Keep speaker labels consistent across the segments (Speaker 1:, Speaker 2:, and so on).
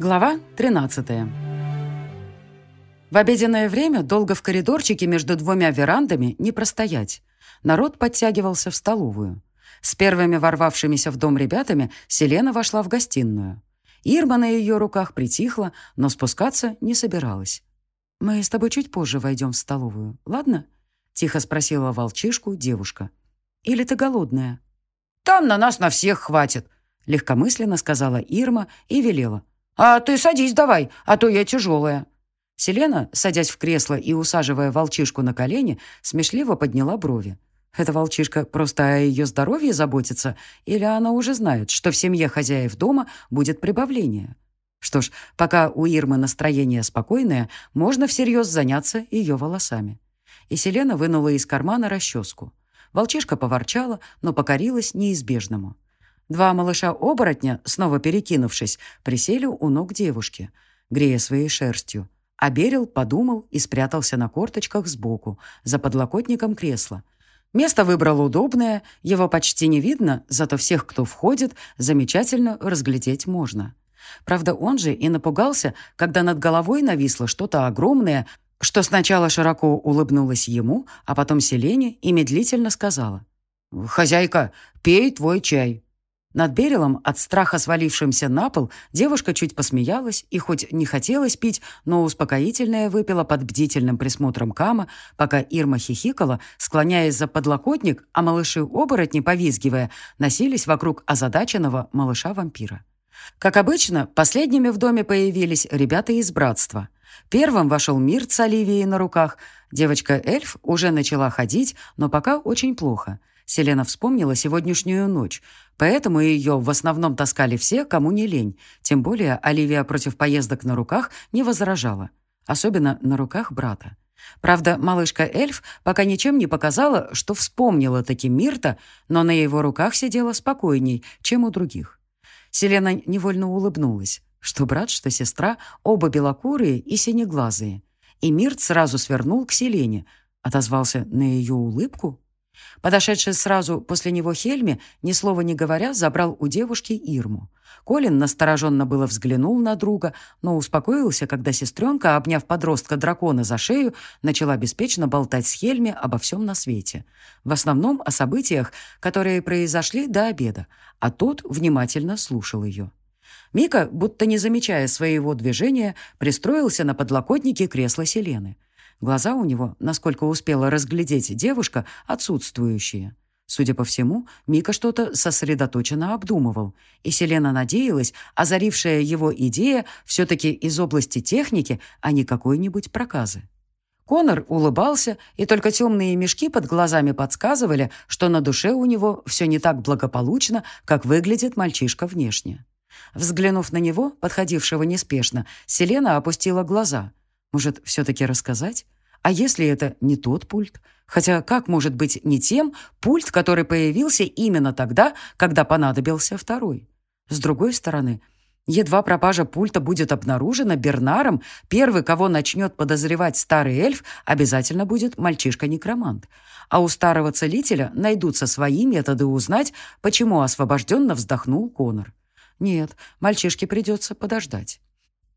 Speaker 1: Глава 13 В обеденное время долго в коридорчике между двумя верандами не простоять. Народ подтягивался в столовую. С первыми ворвавшимися в дом ребятами Селена вошла в гостиную. Ирма на ее руках притихла, но спускаться не собиралась. «Мы с тобой чуть позже войдем в столовую, ладно?» — тихо спросила волчишку девушка. «Или ты голодная?»
Speaker 2: «Там на нас на всех хватит», — легкомысленно сказала Ирма и велела. «А ты садись давай, а то я тяжелая».
Speaker 1: Селена, садясь в кресло и усаживая волчишку на колени, смешливо подняла брови. Эта волчишка просто о ее здоровье заботится, или она уже знает, что в семье хозяев дома будет прибавление? Что ж, пока у Ирмы настроение спокойное, можно всерьез заняться ее волосами. И Селена вынула из кармана расческу. Волчишка поворчала, но покорилась неизбежному. Два малыша-оборотня, снова перекинувшись, присели у ног девушки, грея своей шерстью. А Берил подумал и спрятался на корточках сбоку, за подлокотником кресла. Место выбрал удобное, его почти не видно, зато всех, кто входит, замечательно разглядеть можно. Правда, он же и напугался, когда над головой нависло что-то огромное, что сначала широко улыбнулось ему, а потом Селене и медлительно сказала.
Speaker 2: «Хозяйка, пей твой чай».
Speaker 1: Над Берилом, от страха свалившимся на пол, девушка чуть посмеялась и хоть не хотелось пить, но успокоительное выпила под бдительным присмотром Кама, пока Ирма хихикала, склоняясь за подлокотник, а малыши-оборотни, повизгивая, носились вокруг озадаченного малыша-вампира. Как обычно, последними в доме появились ребята из братства. Первым вошел Мирт с Оливией на руках. Девочка-эльф уже начала ходить, но пока очень плохо — Селена вспомнила сегодняшнюю ночь, поэтому ее в основном таскали все, кому не лень. Тем более Оливия против поездок на руках не возражала. Особенно на руках брата. Правда, малышка-эльф пока ничем не показала, что вспомнила таки Мирта, но на его руках сидела спокойней, чем у других. Селена невольно улыбнулась, что брат, что сестра, оба белокурые и синеглазые. И Мирт сразу свернул к Селене, отозвался на ее улыбку Подошедший сразу после него Хельми, ни слова не говоря, забрал у девушки Ирму. Колин настороженно было взглянул на друга, но успокоился, когда сестренка, обняв подростка-дракона за шею, начала беспечно болтать с Хельми обо всем на свете. В основном о событиях, которые произошли до обеда, а тот внимательно слушал ее. Мика, будто не замечая своего движения, пристроился на подлокотнике кресла Селены. Глаза у него, насколько успела разглядеть девушка, отсутствующие. Судя по всему, Мика что-то сосредоточенно обдумывал, и Селена надеялась, озарившая его идея все-таки из области техники, а не какой-нибудь проказы. Конор улыбался, и только темные мешки под глазами подсказывали, что на душе у него все не так благополучно, как выглядит мальчишка внешне. Взглянув на него, подходившего неспешно, Селена опустила глаза. Может, все-таки рассказать? А если это не тот пульт? Хотя как может быть не тем пульт, который появился именно тогда, когда понадобился второй? С другой стороны, едва пропажа пульта будет обнаружена Бернаром, первый, кого начнет подозревать старый эльф, обязательно будет мальчишка-некромант. А у старого целителя найдутся свои методы узнать, почему освобожденно вздохнул Конор. Нет, мальчишке придется подождать.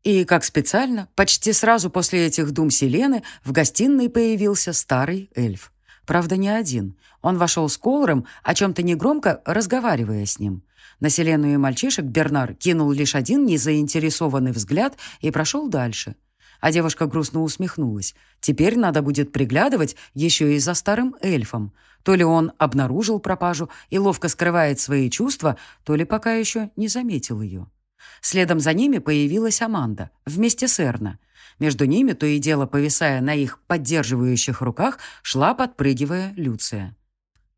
Speaker 1: И, как специально, почти сразу после этих дум Селены в гостиной появился старый эльф. Правда, не один. Он вошел с Колором, о чем-то негромко разговаривая с ним. На Селену и мальчишек Бернар кинул лишь один незаинтересованный взгляд и прошел дальше. А девушка грустно усмехнулась. Теперь надо будет приглядывать еще и за старым эльфом. То ли он обнаружил пропажу и ловко скрывает свои чувства, то ли пока еще не заметил ее. Следом за ними появилась Аманда, вместе с Эрна. Между ними, то и дело повисая на их поддерживающих руках, шла, подпрыгивая, Люция.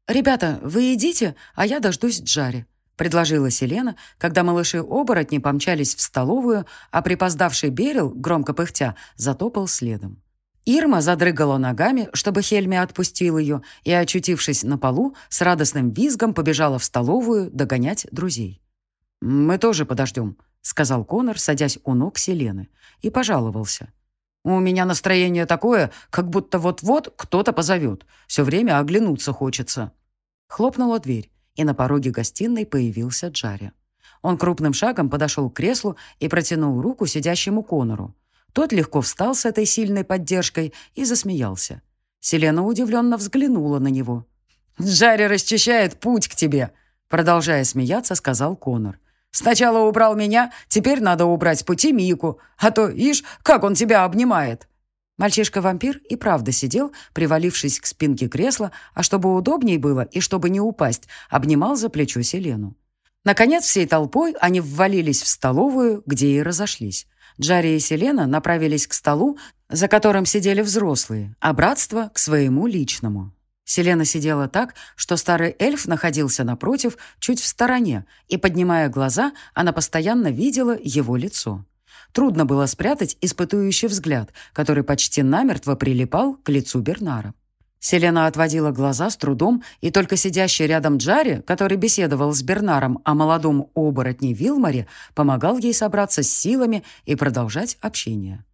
Speaker 1: «Ребята, вы идите, а я дождусь Джари», — предложила Селена, когда малыши-оборотни помчались в столовую, а припоздавший Берил, громко пыхтя, затопал следом. Ирма задрыгала ногами, чтобы Хельми отпустил ее, и, очутившись на полу, с радостным визгом побежала в столовую догонять друзей. «Мы тоже подождем», — сказал Конор, садясь у ног Селены, и пожаловался. «У меня настроение такое, как будто вот-вот кто-то позовет. Все время оглянуться хочется». Хлопнула дверь, и на пороге гостиной появился Джарри. Он крупным шагом подошел к креслу и протянул руку сидящему Конору. Тот легко встал с этой сильной поддержкой и засмеялся. Селена удивленно взглянула на него. «Джарри расчищает путь к тебе», — продолжая смеяться, сказал Конор. «Сначала убрал меня, теперь надо убрать пути Мику, а то, ишь, как он тебя обнимает». Мальчишка-вампир и правда сидел, привалившись к спинке кресла, а чтобы удобней было и чтобы не упасть, обнимал за плечо Селену. Наконец, всей толпой они ввалились в столовую, где и разошлись. Джарри и Селена направились к столу, за которым сидели взрослые, а братство — к своему личному. Селена сидела так, что старый эльф находился напротив, чуть в стороне, и, поднимая глаза, она постоянно видела его лицо. Трудно было спрятать испытующий взгляд, который почти намертво прилипал к лицу Бернара. Селена отводила глаза с трудом, и только сидящий рядом Джарри, который беседовал с Бернаром о молодом оборотне Вилмаре, помогал ей собраться с силами и продолжать общение.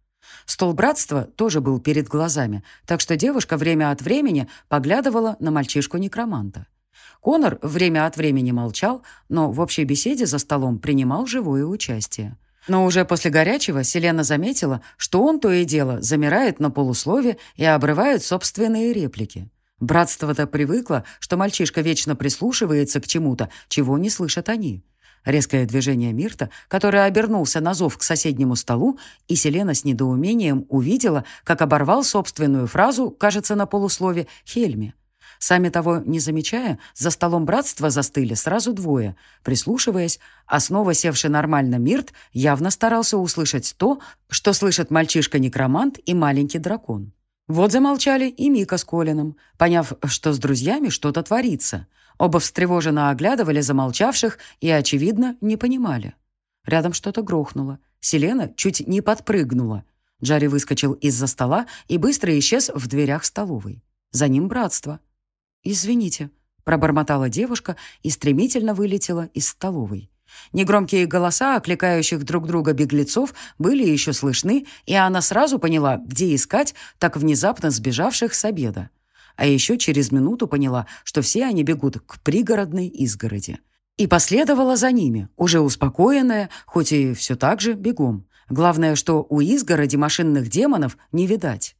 Speaker 1: Стол братства тоже был перед глазами, так что девушка время от времени поглядывала на мальчишку-некроманта. Конор время от времени молчал, но в общей беседе за столом принимал живое участие. Но уже после горячего Селена заметила, что он то и дело замирает на полуслове и обрывает собственные реплики. Братство-то привыкло, что мальчишка вечно прислушивается к чему-то, чего не слышат они. Резкое движение Мирта, который обернулся на зов к соседнему столу, и Селена с недоумением увидела, как оборвал собственную фразу, кажется, на полуслове, Хельме. Сами того не замечая, за столом братства застыли сразу двое, прислушиваясь, а снова севший нормально Мирт явно старался услышать то, что слышит мальчишка-некромант и маленький дракон. Вот замолчали и Мика с Колином, поняв, что с друзьями что-то творится. Оба встревоженно оглядывали замолчавших и, очевидно, не понимали. Рядом что-то грохнуло. Селена чуть не подпрыгнула. Джарри выскочил из-за стола и быстро исчез в дверях столовой. За ним братство. «Извините», — пробормотала девушка и стремительно вылетела из столовой. Негромкие голоса, окликающих друг друга беглецов, были еще слышны, и она сразу поняла, где искать так внезапно сбежавших с обеда. А еще через минуту поняла, что все они бегут к пригородной изгороди. И последовала за ними, уже успокоенная, хоть и все так же бегом. Главное, что у изгороди машинных демонов не видать.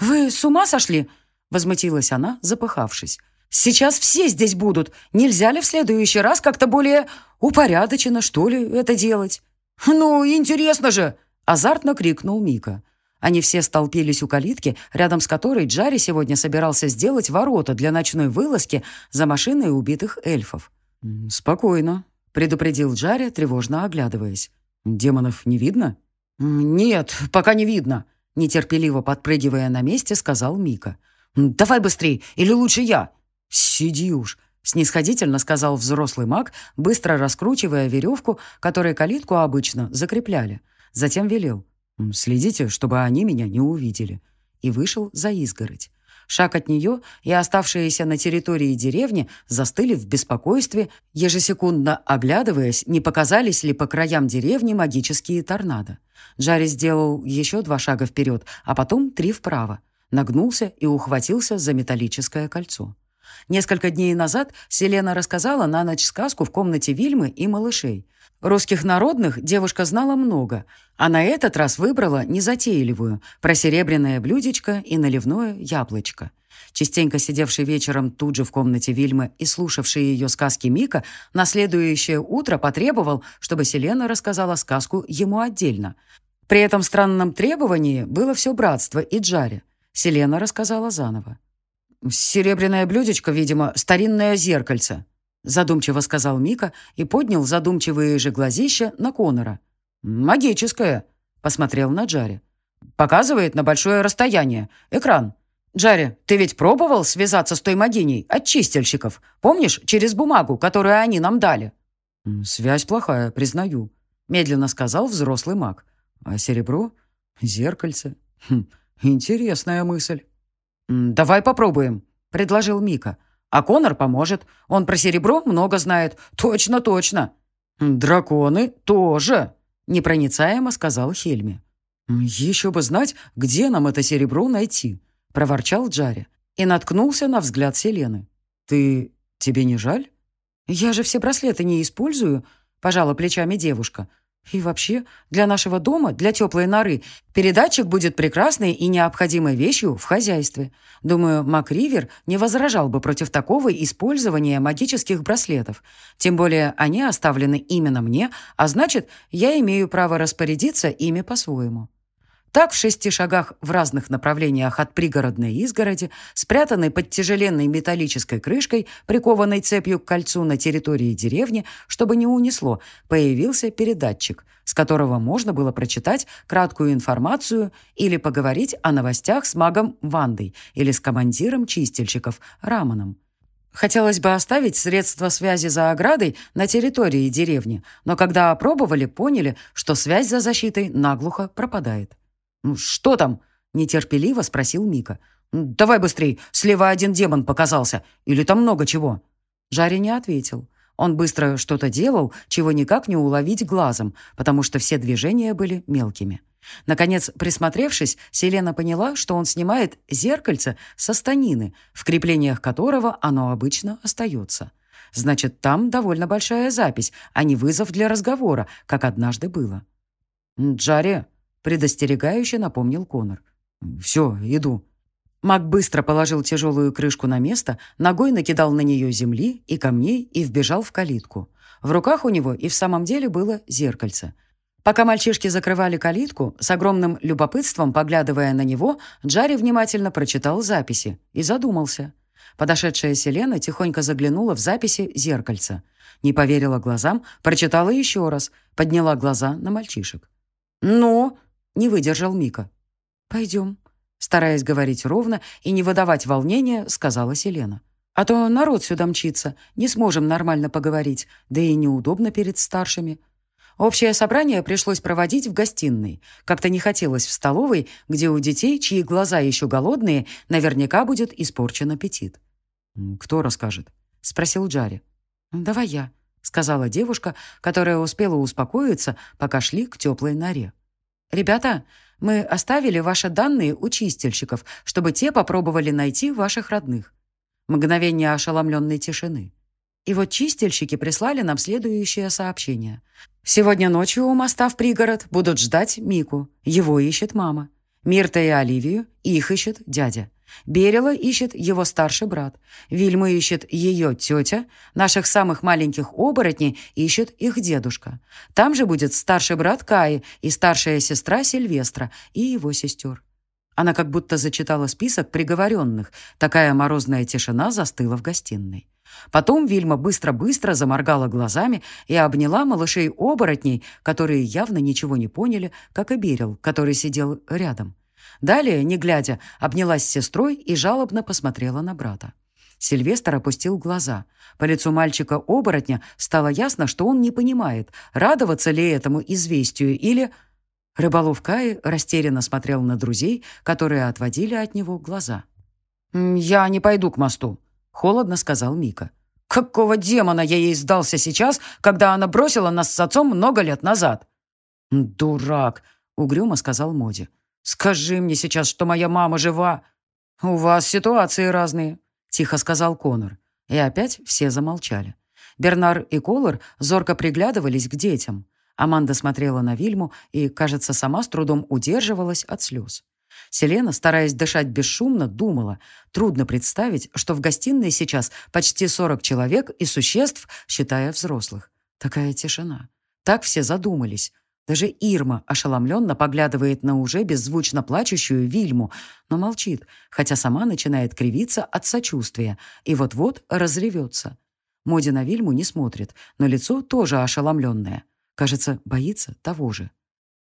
Speaker 1: «Вы с ума сошли?» Возмутилась она, запыхавшись. «Сейчас все здесь будут. Нельзя ли в следующий раз как-то более упорядоченно, что ли, это делать?» «Ну, интересно же!» — азартно крикнул Мика. Они все столпились у калитки, рядом с которой Джари сегодня собирался сделать ворота для ночной вылазки за машиной убитых эльфов. «Спокойно», — предупредил Джари, тревожно оглядываясь. «Демонов не видно?» «Нет, пока не видно», — нетерпеливо подпрыгивая на месте, сказал Мика. «Давай быстрей, или лучше я?» «Сиди уж», — снисходительно сказал взрослый маг, быстро раскручивая веревку, которой калитку обычно закрепляли. Затем велел. «Следите, чтобы они меня не увидели». И вышел за изгородь. Шаг от нее и оставшиеся на территории деревни застыли в беспокойстве, ежесекундно оглядываясь, не показались ли по краям деревни магические торнадо. Джарри сделал еще два шага вперед, а потом три вправо нагнулся и ухватился за металлическое кольцо. Несколько дней назад Селена рассказала на ночь сказку в комнате Вильмы и малышей. Русских народных девушка знала много, а на этот раз выбрала незатейливую, про серебряное блюдечко и наливное яблочко. Частенько сидевший вечером тут же в комнате Вильмы и слушавший ее сказки Мика, на следующее утро потребовал, чтобы Селена рассказала сказку ему отдельно. При этом странном требовании было все братство и Джаре. Селена рассказала заново. «Серебряное блюдечко, видимо, старинное зеркальце», задумчиво сказал Мика и поднял задумчивые же глазища на Конора. «Магическое», посмотрел на Джаре. «Показывает на большое расстояние. Экран. Джаре, ты ведь пробовал связаться с той магиней от чистильщиков? Помнишь, через бумагу, которую они нам дали?» «Связь плохая, признаю», медленно сказал взрослый маг. «А серебро? Зеркальце? Хм, «Интересная мысль». «Давай попробуем», — предложил Мика. «А Конор поможет. Он про серебро много знает. Точно, точно». «Драконы тоже», — непроницаемо сказал Хельми. «Еще бы знать, где нам это серебро найти», — проворчал Джари и наткнулся на взгляд Селены. «Ты... тебе не жаль?» «Я же все браслеты не использую», пожала плечами девушка. И вообще, для нашего дома, для теплой норы, передатчик будет прекрасной и необходимой вещью в хозяйстве. Думаю, Макривер не возражал бы против такого использования магических браслетов. Тем более они оставлены именно мне, а значит, я имею право распорядиться ими по-своему. Так, в шести шагах в разных направлениях от пригородной изгороди, спрятанной под тяжеленной металлической крышкой, прикованной цепью к кольцу на территории деревни, чтобы не унесло, появился передатчик, с которого можно было прочитать краткую информацию или поговорить о новостях с магом Вандой или с командиром чистильщиков Раманом. Хотелось бы оставить средства связи за оградой на территории деревни, но когда опробовали, поняли, что связь за защитой наглухо пропадает. «Ну, что там?» — нетерпеливо спросил Мика. «Давай быстрей, слева один демон показался. Или там много чего?» Жари не ответил. Он быстро что-то делал, чего никак не уловить глазом, потому что все движения были мелкими. Наконец, присмотревшись, Селена поняла, что он снимает зеркальце со станины, в креплениях которого оно обычно остается. Значит, там довольно большая запись, а не вызов для разговора, как однажды было. «Джаре», Предостерегающе напомнил Конор. «Все, иду». Маг быстро положил тяжелую крышку на место, ногой накидал на нее земли и камней и вбежал в калитку. В руках у него и в самом деле было зеркальце. Пока мальчишки закрывали калитку, с огромным любопытством поглядывая на него, Джарри внимательно прочитал записи и задумался. Подошедшая Селена тихонько заглянула в записи зеркальца. Не поверила глазам, прочитала еще раз, подняла глаза на мальчишек. «Ну?» Не выдержал Мика. «Пойдем», — стараясь говорить ровно и не выдавать волнения, сказала Селена. «А то народ сюда мчится, не сможем нормально поговорить, да и неудобно перед старшими». Общее собрание пришлось проводить в гостиной. Как-то не хотелось в столовой, где у детей, чьи глаза еще голодные, наверняка будет испорчен аппетит. «Кто расскажет?» — спросил Джари. «Давай я», — сказала девушка, которая успела успокоиться, пока шли к теплой норе. «Ребята, мы оставили ваши данные у чистильщиков, чтобы те попробовали найти ваших родных». Мгновение ошеломленной тишины. И вот чистильщики прислали нам следующее сообщение. «Сегодня ночью у моста в пригород будут ждать Мику. Его ищет мама. Мирта и Оливию, их ищет дядя. Берила ищет его старший брат. Вильму ищет ее тетя. Наших самых маленьких оборотней ищет их дедушка. Там же будет старший брат Каи и старшая сестра Сильвестра и его сестер. Она как будто зачитала список приговоренных. Такая морозная тишина застыла в гостиной. Потом Вильма быстро-быстро заморгала глазами и обняла малышей-оборотней, которые явно ничего не поняли, как и Берил, который сидел рядом. Далее, не глядя, обнялась с сестрой и жалобно посмотрела на брата. Сильвестр опустил глаза. По лицу мальчика-оборотня стало ясно, что он не понимает, радоваться ли этому известию или... Рыболов Каи растерянно смотрел на друзей, которые отводили от него глаза. «Я не пойду к мосту», — холодно сказал Мика. «Какого демона я ей сдался сейчас, когда она бросила нас с отцом много лет назад?» «Дурак», — угрюмо сказал Моди. «Скажи мне сейчас, что моя мама жива!» «У вас ситуации разные», — тихо сказал Конор. И опять все замолчали. Бернар и Колор зорко приглядывались к детям. Аманда смотрела на Вильму и, кажется, сама с трудом удерживалась от слез. Селена, стараясь дышать бесшумно, думала. Трудно представить, что в гостиной сейчас почти 40 человек и существ, считая взрослых. Такая тишина. Так все задумались. Даже Ирма ошеломленно поглядывает на уже беззвучно плачущую Вильму, но молчит, хотя сама начинает кривиться от сочувствия и вот-вот разревется. Моди на Вильму не смотрит, но лицо тоже ошеломленное. Кажется, боится того же.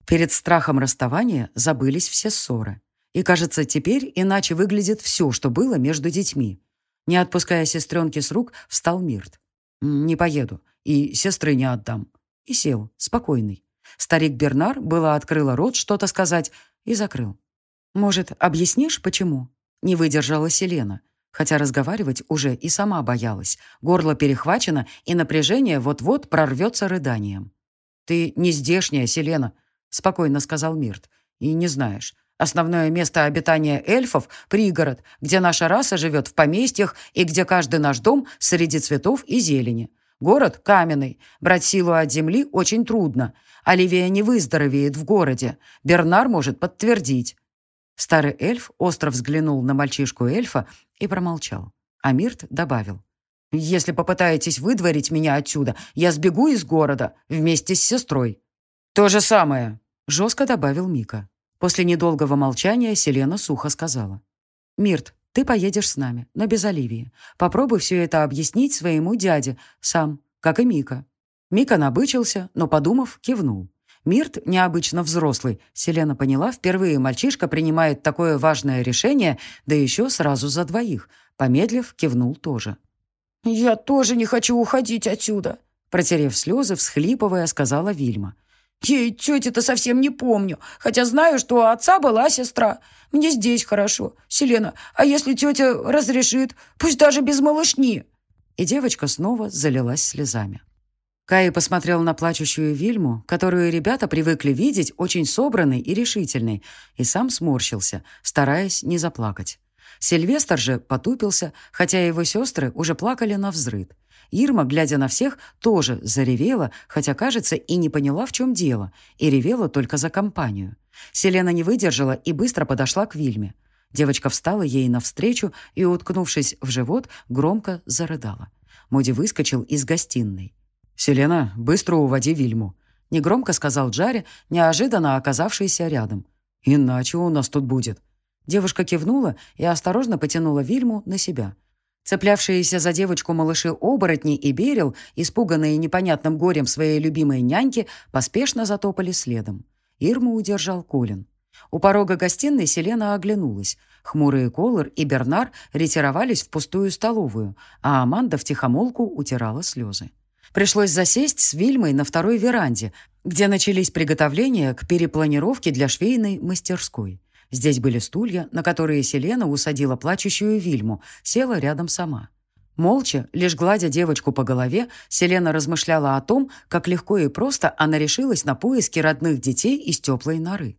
Speaker 1: Перед страхом расставания забылись все ссоры. И, кажется, теперь иначе выглядит все, что было между детьми. Не отпуская сестренки с рук, встал Мирт. «Не поеду. И сестры не отдам». И сел, спокойный. Старик Бернар было открыла рот что-то сказать и закрыл. «Может, объяснишь, почему?» Не выдержала Селена, хотя разговаривать уже и сама боялась. Горло перехвачено, и напряжение вот-вот прорвется рыданием. «Ты не здешняя, Селена», — спокойно сказал Мирт. «И не знаешь. Основное место обитания эльфов — пригород, где наша раса живет в поместьях и где каждый наш дом среди цветов и зелени.
Speaker 2: Город каменный. Брать силу от земли очень трудно. Оливия не выздоровеет в городе. Бернар может подтвердить». Старый эльф остро взглянул на мальчишку эльфа и промолчал. А Мирт добавил. «Если попытаетесь выдворить меня отсюда, я сбегу из города вместе с сестрой». «То же самое», — жестко добавил Мика. После недолгого молчания Селена сухо сказала. «Мирт, ты поедешь с нами, но без Оливии. Попробуй все это объяснить своему дяде, сам, как и Мика». Мика набычился, но, подумав, кивнул. Мирт необычно взрослый. Селена поняла, впервые мальчишка принимает такое важное решение, да еще сразу за двоих. Помедлив, кивнул тоже. «Я тоже не хочу уходить отсюда», протерев слезы, всхлипывая, сказала Вильма. И тети-то совсем не помню, хотя знаю, что у отца была сестра. Мне здесь хорошо. Селена, а если тетя разрешит, пусть даже без малышни?» И девочка снова залилась слезами. Кай посмотрел на плачущую Вильму, которую ребята привыкли видеть очень собранной и решительной, и сам сморщился, стараясь не заплакать. Сильвестр же потупился, хотя его сестры уже плакали на взрыд. Ирма, глядя на всех, тоже заревела, хотя, кажется, и не поняла, в чем дело, и ревела только за компанию. Селена не выдержала и быстро подошла к Вильме. Девочка встала ей навстречу и, уткнувшись в живот, громко зарыдала. Моди выскочил из гостиной. «Селена, быстро уводи Вильму», — негромко сказал Джаре, неожиданно оказавшийся рядом. «Иначе у нас тут будет». Девушка кивнула и осторожно потянула Вильму на себя — Цеплявшиеся за девочку малыши-оборотни и Берил, испуганные непонятным горем своей любимой няньки, поспешно затопали следом. Ирму удержал Колин. У порога гостиной Селена оглянулась. Хмурые Колор и Бернар ретировались в пустую столовую, а Аманда втихомолку утирала слезы. Пришлось засесть с Вильмой на второй веранде, где начались приготовления к перепланировке для швейной мастерской. Здесь были стулья, на которые Селена усадила плачущую Вильму, села рядом сама. Молча, лишь гладя девочку по голове, Селена размышляла о том, как легко и просто она решилась на поиски родных детей из теплой норы.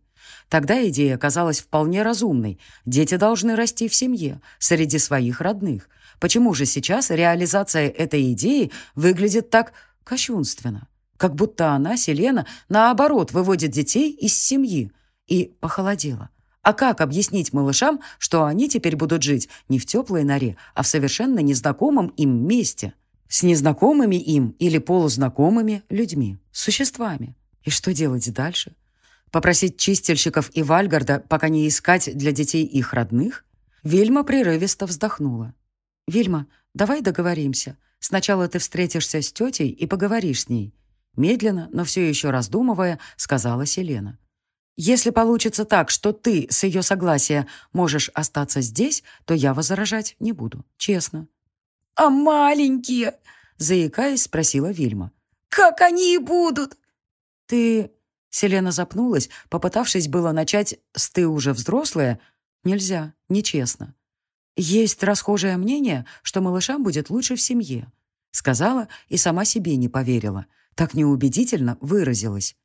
Speaker 2: Тогда идея казалась вполне разумной. Дети должны расти в семье, среди своих родных. Почему же сейчас реализация этой идеи выглядит так кощунственно? Как будто она, Селена, наоборот, выводит детей из семьи. И похолодела. А как объяснить малышам, что они теперь будут жить не в теплой норе, а в совершенно незнакомом им месте? С незнакомыми им или полузнакомыми людьми, существами. И что делать дальше? Попросить чистильщиков и Вальгарда пока не искать для детей их родных? Вильма прерывисто вздохнула. «Вильма, давай договоримся. Сначала ты встретишься с тетей и поговоришь с ней». Медленно, но все еще раздумывая, сказала Селена. Если получится так, что ты с ее согласия можешь остаться здесь, то я возражать не буду, честно». «А маленькие?» — заикаясь, спросила Вильма. «Как они и будут?» «Ты...» — Селена запнулась, попытавшись было начать с «ты уже взрослая». «Нельзя, нечестно. Есть расхожее мнение, что малышам будет лучше в семье», — сказала и сама себе не поверила. Так неубедительно выразилась.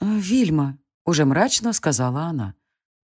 Speaker 2: «Вильма», уже мрачно сказала она.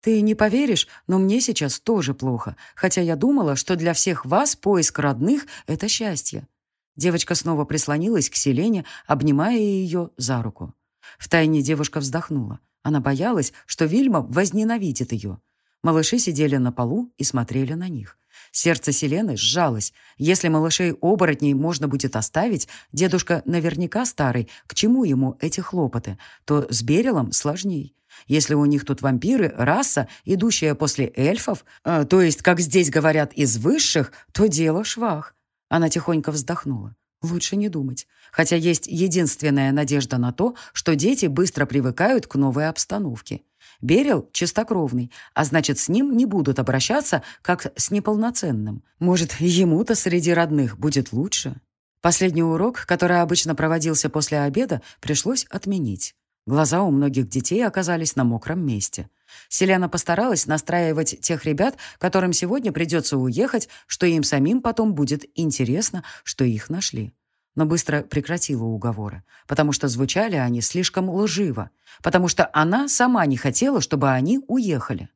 Speaker 2: «Ты не поверишь, но мне сейчас тоже плохо, хотя я думала, что для всех вас поиск родных — это счастье». Девочка снова прислонилась к Селене, обнимая ее за руку. Втайне девушка вздохнула. Она боялась, что Вильма возненавидит ее. Малыши сидели на полу и смотрели на них. Сердце Селены сжалось. Если малышей-оборотней можно будет оставить, дедушка наверняка старый, к чему ему эти хлопоты, то с Берилом сложней. Если у них тут вампиры, раса, идущая после эльфов, э, то есть, как здесь говорят, из высших, то дело швах. Она тихонько вздохнула. Лучше не думать. Хотя есть единственная надежда на то, что дети быстро привыкают к новой обстановке. Берил чистокровный, а значит, с ним не будут обращаться, как с неполноценным. Может, ему-то среди родных будет лучше? Последний урок, который обычно проводился после обеда, пришлось отменить. Глаза у многих детей оказались на мокром месте. Селена постаралась настраивать тех ребят, которым сегодня придется уехать, что им самим потом будет интересно, что их нашли но быстро прекратила уговоры, потому что звучали они слишком лживо, потому что она сама не хотела, чтобы они уехали.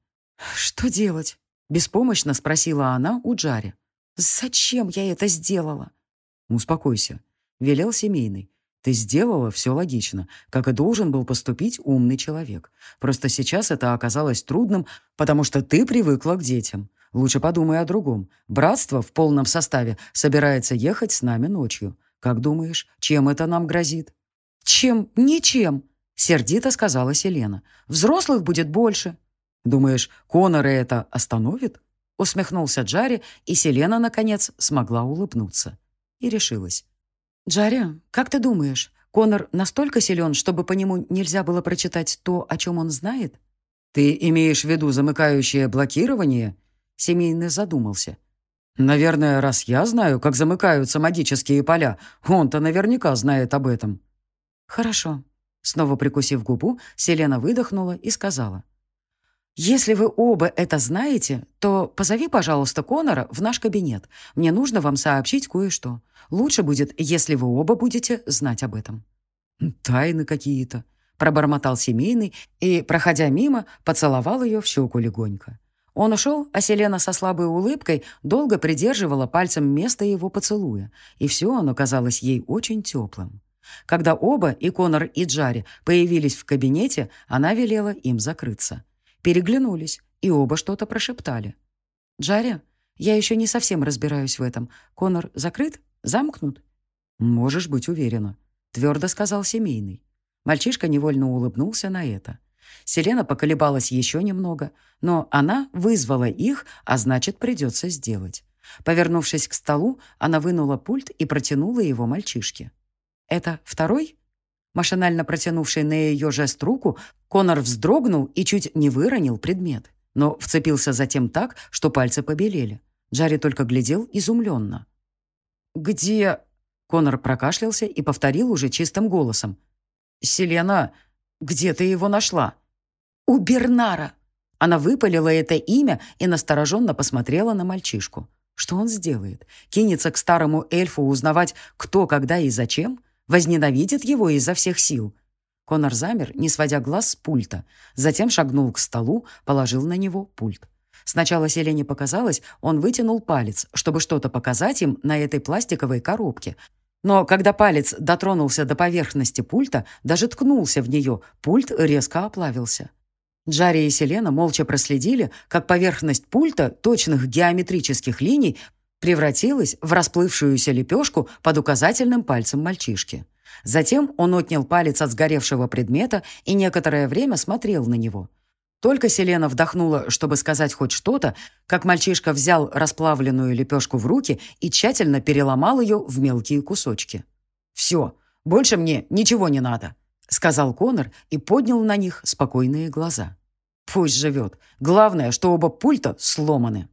Speaker 2: «Что делать?» — беспомощно спросила она у Джари. «Зачем я это сделала?» «Успокойся».
Speaker 1: велел семейный. Ты сделала все логично, как и должен был поступить умный человек. Просто сейчас это оказалось трудным, потому что ты привыкла к детям. Лучше подумай о другом. Братство в полном составе собирается ехать с нами ночью. Как думаешь, чем это нам грозит?»
Speaker 2: «Чем? Ничем!» — сердито сказала Селена. «Взрослых будет больше».
Speaker 1: «Думаешь, Конора это остановит?» Усмехнулся Джарри, и Селена, наконец, смогла улыбнуться. И решилась.
Speaker 2: «Джарри, как ты думаешь, Конор настолько силен, чтобы по нему нельзя было прочитать то, о чем он знает?»
Speaker 1: «Ты имеешь в виду замыкающее блокирование?» Семейный задумался. «Наверное, раз я знаю, как замыкаются магические поля, он-то наверняка знает об этом».
Speaker 2: «Хорошо». Снова прикусив губу, Селена выдохнула и сказала. «Если вы оба это знаете, то позови, пожалуйста, Конора в наш кабинет. Мне нужно вам сообщить кое-что. Лучше будет, если вы оба будете знать об этом».
Speaker 1: «Тайны какие-то», — пробормотал семейный и, проходя мимо, поцеловал ее в щеку легонько. Он ушел, а Селена со слабой улыбкой долго придерживала пальцем место его поцелуя, и все оно казалось ей очень теплым. Когда оба, и Конор, и Джари, появились в кабинете, она велела им закрыться. Переглянулись, и оба что-то прошептали.
Speaker 2: «Джари, я еще не совсем разбираюсь в этом. Конор закрыт? Замкнут?»
Speaker 1: «Можешь быть уверена», — твердо сказал семейный. Мальчишка невольно улыбнулся на это. Селена поколебалась еще немного, но она вызвала их, а значит, придется сделать. Повернувшись к столу, она вынула пульт и протянула его мальчишке. «Это второй?» Машинально протянувший на ее жест руку, Конор вздрогнул и чуть не выронил предмет, но вцепился затем так, что пальцы побелели. Джарри только глядел изумленно.
Speaker 2: «Где...»
Speaker 1: Конор прокашлялся и повторил уже чистым голосом.
Speaker 2: «Селена, где ты его нашла?»
Speaker 1: «У Бернара!» Она выпалила это имя и настороженно посмотрела на мальчишку. Что он сделает? Кинется к старому эльфу узнавать, кто, когда и зачем? Возненавидит его изо всех сил? Конор замер, не сводя глаз с пульта. Затем шагнул к столу, положил на него пульт. Сначала Селене показалось, он вытянул палец, чтобы что-то показать им на этой пластиковой коробке. Но когда палец дотронулся до поверхности пульта, даже ткнулся в нее, пульт резко оплавился. Джарри и Селена молча проследили, как поверхность пульта точных геометрических линий превратилась в расплывшуюся лепешку под указательным пальцем мальчишки. Затем он отнял палец от сгоревшего предмета и некоторое время смотрел на него. Только Селена вдохнула, чтобы сказать хоть что-то, как мальчишка взял расплавленную лепешку в руки и тщательно переломал ее в мелкие кусочки. «Все, больше мне ничего не надо», — сказал Конор и поднял на них спокойные глаза. «Пусть живет. Главное, что оба пульта сломаны».